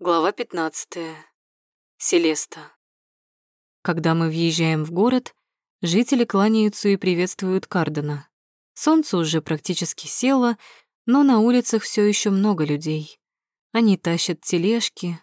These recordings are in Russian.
Глава 15. Селеста. Когда мы въезжаем в город, жители кланяются и приветствуют Кардена. Солнце уже практически село, но на улицах все еще много людей. Они тащат тележки,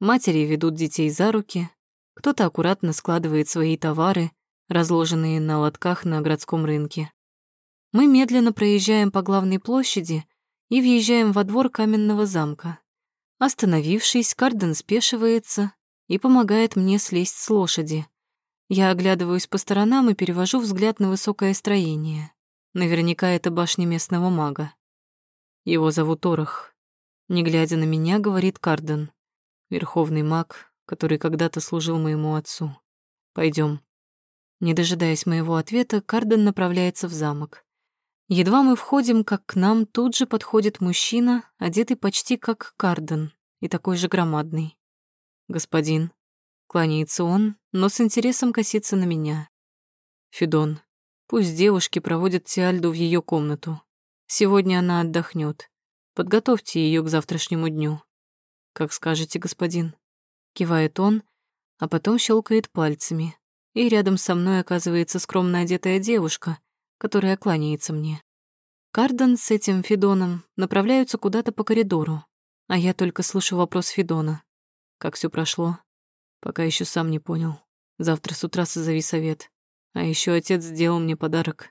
матери ведут детей за руки, кто-то аккуратно складывает свои товары, разложенные на лотках на городском рынке. Мы медленно проезжаем по главной площади и въезжаем во двор каменного замка. Остановившись, Карден спешивается и помогает мне слезть с лошади. Я оглядываюсь по сторонам и перевожу взгляд на высокое строение. Наверняка это башня местного мага. Его зовут Орах. Не глядя на меня, говорит Карден. Верховный маг, который когда-то служил моему отцу. Пойдем. Не дожидаясь моего ответа, Карден направляется в замок. Едва мы входим, как к нам тут же подходит мужчина, одетый почти как Карден и такой же громадный. «Господин», — кланяется он, но с интересом косится на меня. «Федон, пусть девушки проводят Тиальду в ее комнату. Сегодня она отдохнет. Подготовьте ее к завтрашнему дню». «Как скажете, господин», — кивает он, а потом щелкает пальцами, и рядом со мной оказывается скромно одетая девушка — которая кланяется мне. Кардон с этим Федоном направляются куда-то по коридору, а я только слышу вопрос Федона. Как все прошло? Пока еще сам не понял. Завтра с утра созови совет. А еще отец сделал мне подарок.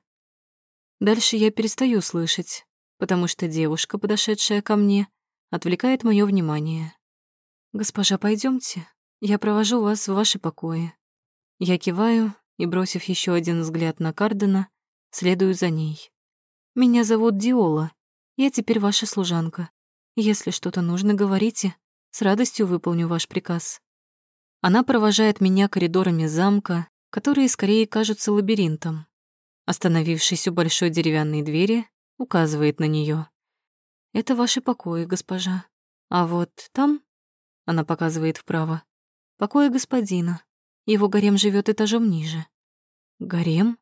Дальше я перестаю слышать, потому что девушка, подошедшая ко мне, отвлекает мое внимание. «Госпожа, пойдемте, я провожу вас в ваши покои». Я киваю и, бросив еще один взгляд на Кардена, Следую за ней. «Меня зовут Диола. Я теперь ваша служанка. Если что-то нужно, говорите. С радостью выполню ваш приказ». Она провожает меня коридорами замка, которые скорее кажутся лабиринтом. Остановившись у большой деревянной двери, указывает на нее. «Это ваши покои, госпожа. А вот там...» — она показывает вправо. «Покои господина. Его гарем живет этажом ниже». «Гарем?»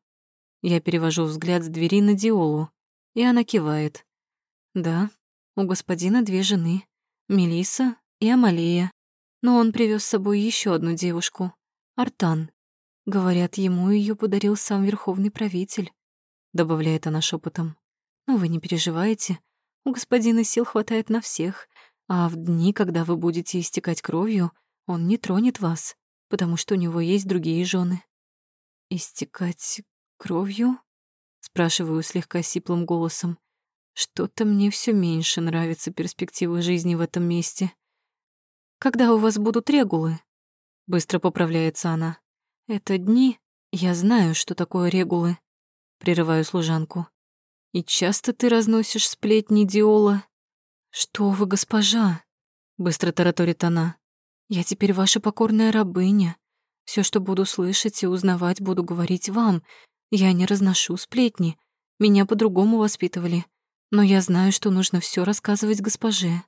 Я перевожу взгляд с двери на Диолу, и она кивает. Да, у господина две жены, Мелиса и Амалия, но он привез с собой еще одну девушку, Артан. Говорят, ему ее подарил сам верховный правитель, добавляет она шепотом. Но вы не переживайте, у господина сил хватает на всех, а в дни, когда вы будете истекать кровью, он не тронет вас, потому что у него есть другие жены. Истекать кровью?» Спрашиваю слегка сиплым голосом. Что-то мне все меньше нравится перспектива жизни в этом месте. «Когда у вас будут регулы?» Быстро поправляется она. «Это дни. Я знаю, что такое регулы». Прерываю служанку. «И часто ты разносишь сплетни Диола?» «Что вы, госпожа?» Быстро тараторит она. «Я теперь ваша покорная рабыня. Все, что буду слышать и узнавать, буду говорить вам. Я не разношу сплетни. Меня по-другому воспитывали. Но я знаю, что нужно все рассказывать госпоже.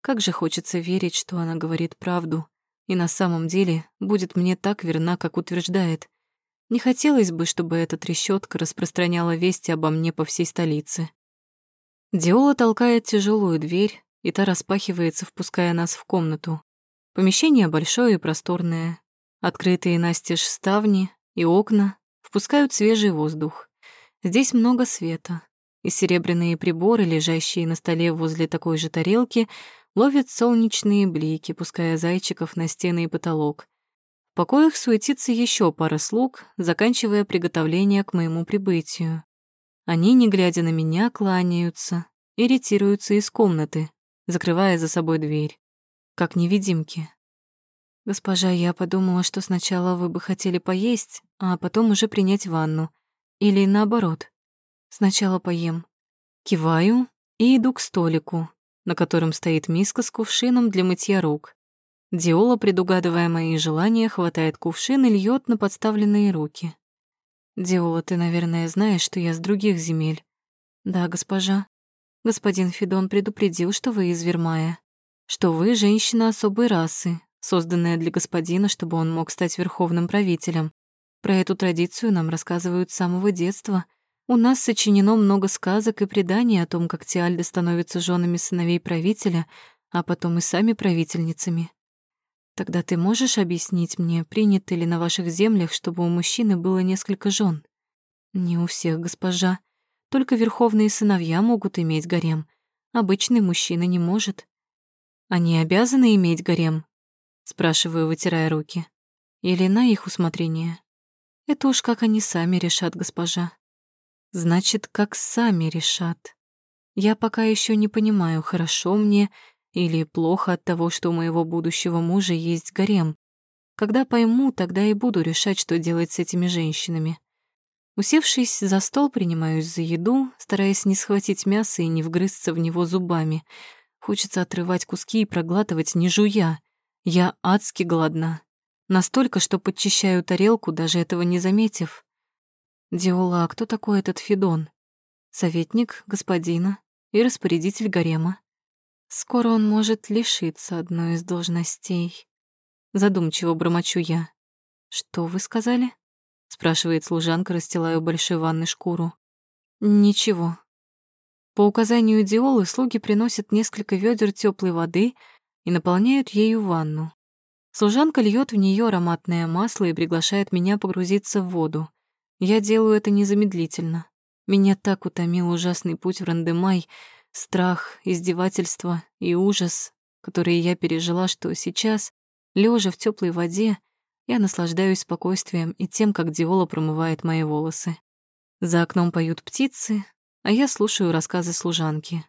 Как же хочется верить, что она говорит правду, и на самом деле будет мне так верна, как утверждает. Не хотелось бы, чтобы эта трещотка распространяла вести обо мне по всей столице. Диола толкает тяжелую дверь, и та распахивается, впуская нас в комнату. Помещение большое и просторное. Открытые настежь ставни и окна впускают свежий воздух. Здесь много света, и серебряные приборы, лежащие на столе возле такой же тарелки, ловят солнечные блики, пуская зайчиков на стены и потолок. В покоях суетится еще пара слуг, заканчивая приготовление к моему прибытию. Они, не глядя на меня, кланяются и из комнаты, закрывая за собой дверь, как невидимки. «Госпожа, я подумала, что сначала вы бы хотели поесть, а потом уже принять ванну. Или наоборот. Сначала поем. Киваю и иду к столику, на котором стоит миска с кувшином для мытья рук. Диола, предугадывая мои желания, хватает кувшин и льет на подставленные руки. «Диола, ты, наверное, знаешь, что я с других земель». «Да, госпожа. Господин Федон предупредил, что вы из Вермая, что вы женщина особой расы, созданная для господина, чтобы он мог стать верховным правителем. Про эту традицию нам рассказывают с самого детства. У нас сочинено много сказок и преданий о том, как Тиальды становятся женами сыновей правителя, а потом и сами правительницами. Тогда ты можешь объяснить мне, принято ли на ваших землях, чтобы у мужчины было несколько жен? Не у всех, госпожа. Только верховные сыновья могут иметь гарем. Обычный мужчина не может. Они обязаны иметь гарем? Спрашиваю, вытирая руки. Или на их усмотрение? Это уж как они сами решат, госпожа. Значит, как сами решат. Я пока еще не понимаю, хорошо мне или плохо от того, что у моего будущего мужа есть гарем. Когда пойму, тогда и буду решать, что делать с этими женщинами. Усевшись за стол, принимаюсь за еду, стараясь не схватить мясо и не вгрызться в него зубами. Хочется отрывать куски и проглатывать, не жуя. Я адски голодна. Настолько, что подчищаю тарелку, даже этого не заметив. Диола, а кто такой этот Федон? Советник господина и распорядитель гарема. Скоро он может лишиться одной из должностей. Задумчиво бормочу я. Что вы сказали? спрашивает служанка, расстилая большой ванны шкуру. Ничего. По указанию Диолы слуги приносят несколько ведер теплой воды и наполняют ею ванну. Служанка льет в нее ароматное масло и приглашает меня погрузиться в воду. Я делаю это незамедлительно. Меня так утомил ужасный путь в Рандемай, страх, издевательство и ужас, которые я пережила, что сейчас, лежа в теплой воде, я наслаждаюсь спокойствием и тем, как Диола промывает мои волосы. За окном поют птицы, а я слушаю рассказы служанки.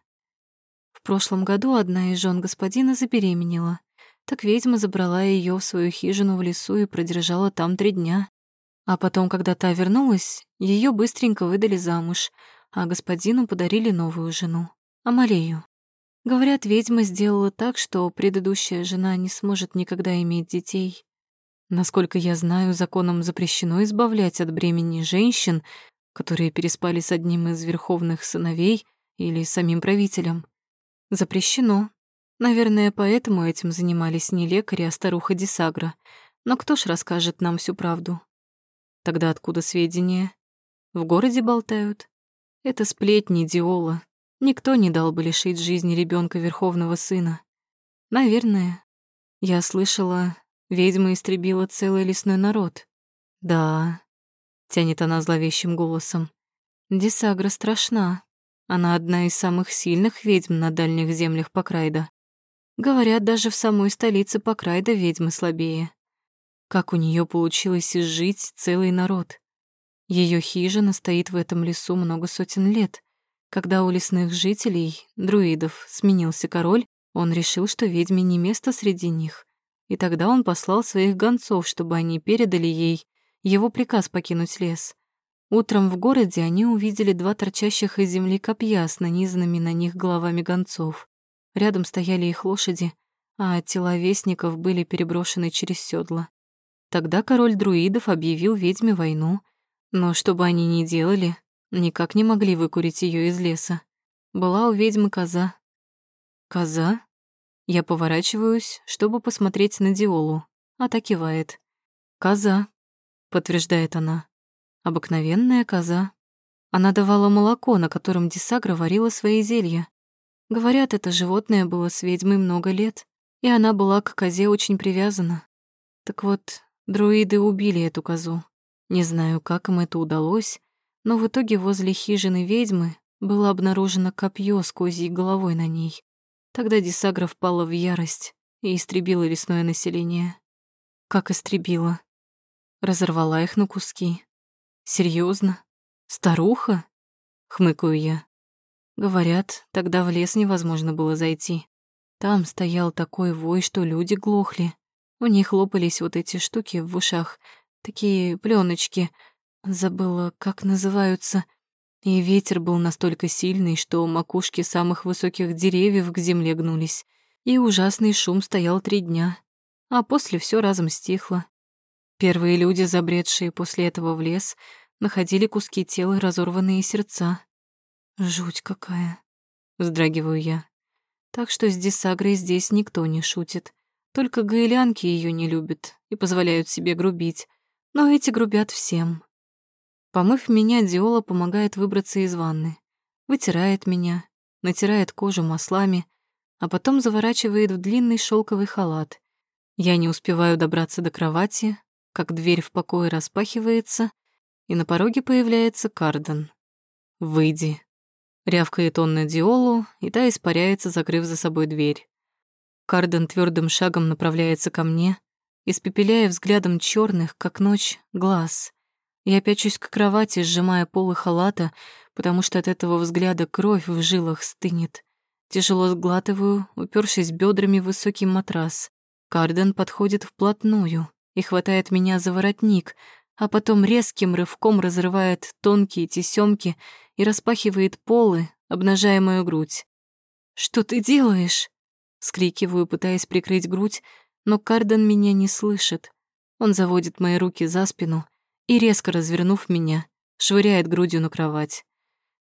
В прошлом году одна из жен господина забеременела. Так ведьма забрала ее в свою хижину в лесу и продержала там три дня. А потом, когда та вернулась, ее быстренько выдали замуж, а господину подарили новую жену. Амалею. Говорят, ведьма сделала так, что предыдущая жена не сможет никогда иметь детей. Насколько я знаю, законом запрещено избавлять от бремени женщин, которые переспали с одним из верховных сыновей или самим правителем. Запрещено. Наверное, поэтому этим занимались не лекари, а старуха Дисагра. Но кто ж расскажет нам всю правду? Тогда откуда сведения? В городе болтают. Это сплетни Диола, Никто не дал бы лишить жизни ребенка верховного сына. Наверное. Я слышала, ведьма истребила целый лесной народ. Да, тянет она зловещим голосом. Десагра страшна. Она одна из самых сильных ведьм на дальних землях Покрайда. Говорят, даже в самой столице Покрайда ведьмы слабее. Как у нее получилось изжить целый народ? Ее хижина стоит в этом лесу много сотен лет. Когда у лесных жителей, друидов, сменился король, он решил, что ведьме не место среди них. И тогда он послал своих гонцов, чтобы они передали ей его приказ покинуть лес. Утром в городе они увидели два торчащих из земли копья с нанизанными на них головами гонцов. Рядом стояли их лошади, а тела вестников были переброшены через седла. Тогда король друидов объявил ведьме войну, но что бы они ни делали, Никак не могли выкурить ее из леса. Была у ведьмы коза. Коза? Я поворачиваюсь, чтобы посмотреть на Диолу. А та кивает. Коза, подтверждает она. Обыкновенная коза. Она давала молоко, на котором Дисагра варила свои зелья. Говорят, это животное было с ведьмой много лет, и она была к козе очень привязана. Так вот, друиды убили эту козу. Не знаю, как им это удалось, но в итоге возле хижины ведьмы было обнаружено копье с козьей головой на ней. Тогда Дисагра впала в ярость и истребила лесное население. Как истребила? Разорвала их на куски. Серьезно? Старуха? Хмыкаю я. Говорят, тогда в лес невозможно было зайти. Там стоял такой вой, что люди глохли. У них лопались вот эти штуки в ушах, такие пленочки, Забыла, как называются. И ветер был настолько сильный, что макушки самых высоких деревьев к земле гнулись. И ужасный шум стоял три дня. А после все разом стихло. Первые люди, забредшие после этого в лес, находили куски тела и разорванные сердца. Жуть какая. Вздрагиваю я. Так что с Десагрой здесь никто не шутит. Только гаэлянки ее не любят и позволяют себе грубить. Но эти грубят всем. Помыв меня, Диола помогает выбраться из ванны. Вытирает меня, натирает кожу маслами, а потом заворачивает в длинный шелковый халат. Я не успеваю добраться до кровати, как дверь в покое распахивается, и на пороге появляется Карден. «Выйди», — рявкает он на Диолу, и та испаряется, закрыв за собой дверь. Карден твердым шагом направляется ко мне, испепеляя взглядом черных, как ночь, глаз. Я пячусь к кровати, сжимая полы халата, потому что от этого взгляда кровь в жилах стынет. Тяжело сглатываю, упершись бедрами в высокий матрас. Карден подходит вплотную и хватает меня за воротник, а потом резким рывком разрывает тонкие тесемки и распахивает полы, обнажая мою грудь. «Что ты делаешь?» Скрикиваю, пытаясь прикрыть грудь, но Карден меня не слышит. Он заводит мои руки за спину и, резко развернув меня, швыряет грудью на кровать.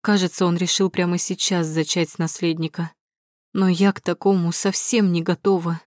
Кажется, он решил прямо сейчас зачать наследника. Но я к такому совсем не готова.